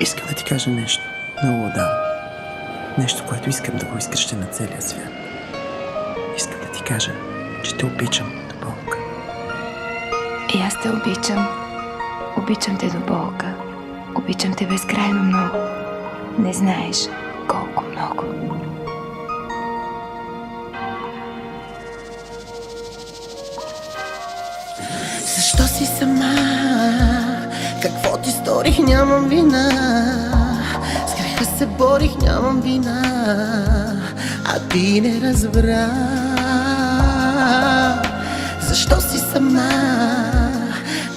Искам да ти кажа нещо. Много да. Нещо, което искам да го изкреща на целия свят. Искам да ти кажа, че те обичам до болка. И аз те обичам. Обичам те до болка. Обичам те безкрайно много. Не знаеш колко много. Защо си сама? Какво ти сторих? Нямам вина. С греха се борих, нямам вина. А ти не разбра. Защо си сама?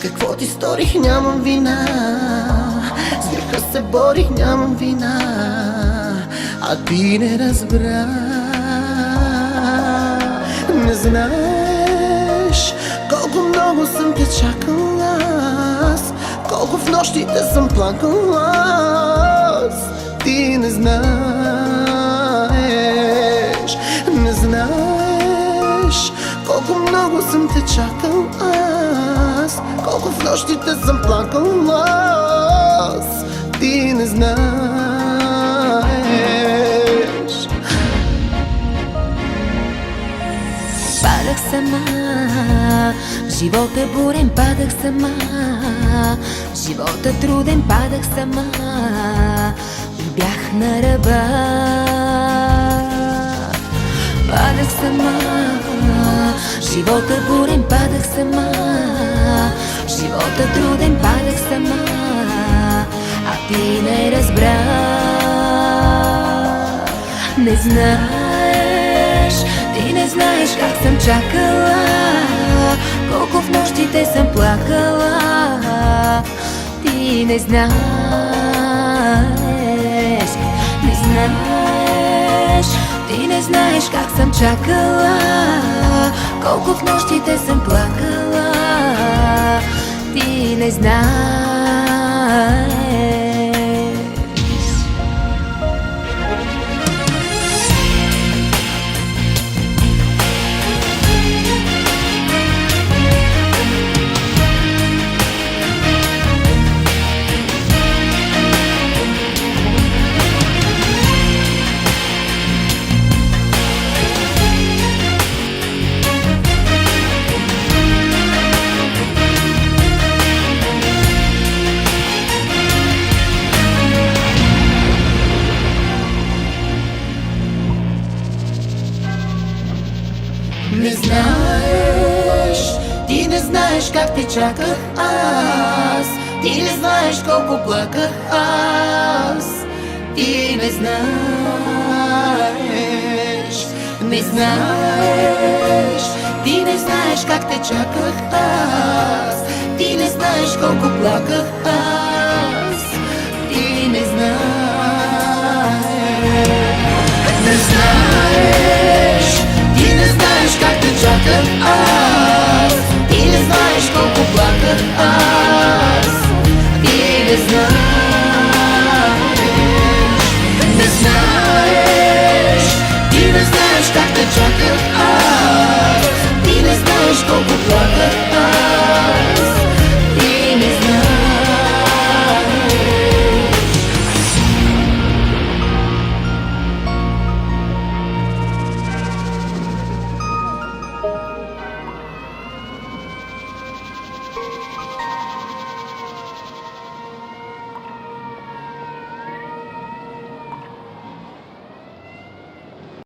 Какво ти сторих? Нямам вина. С греха се борих, нямам вина. А ти не разбра. Не знаеш колко много съм те чакала аз. Колко в нощите съм плакала аз. Ти не знаеш, не знаеш Колко много съм те чакал аз. Колко в нощите съм плакала аз Падах сама, живот бурен, падах сама, живота труден, падах сама. И бях на ръба. Падах сама, живота бурен, падах сама, живота труден, падах сама, а ти не разбра. Не не знаеш как съм чакала Колко в нощите съм плакала. Ти не знаеш, не знаеш Ти не знаеш как съм чакала Колко в нощите съм плакала. Ти не знаеш Не знаеш, ти не знаеш как те чаках аз. Ти не знаеш колко плаках аз. Ти не знаеш, не знаеш. Ти не знаеш как те чаках аз. Ти не знаеш колко плаках аз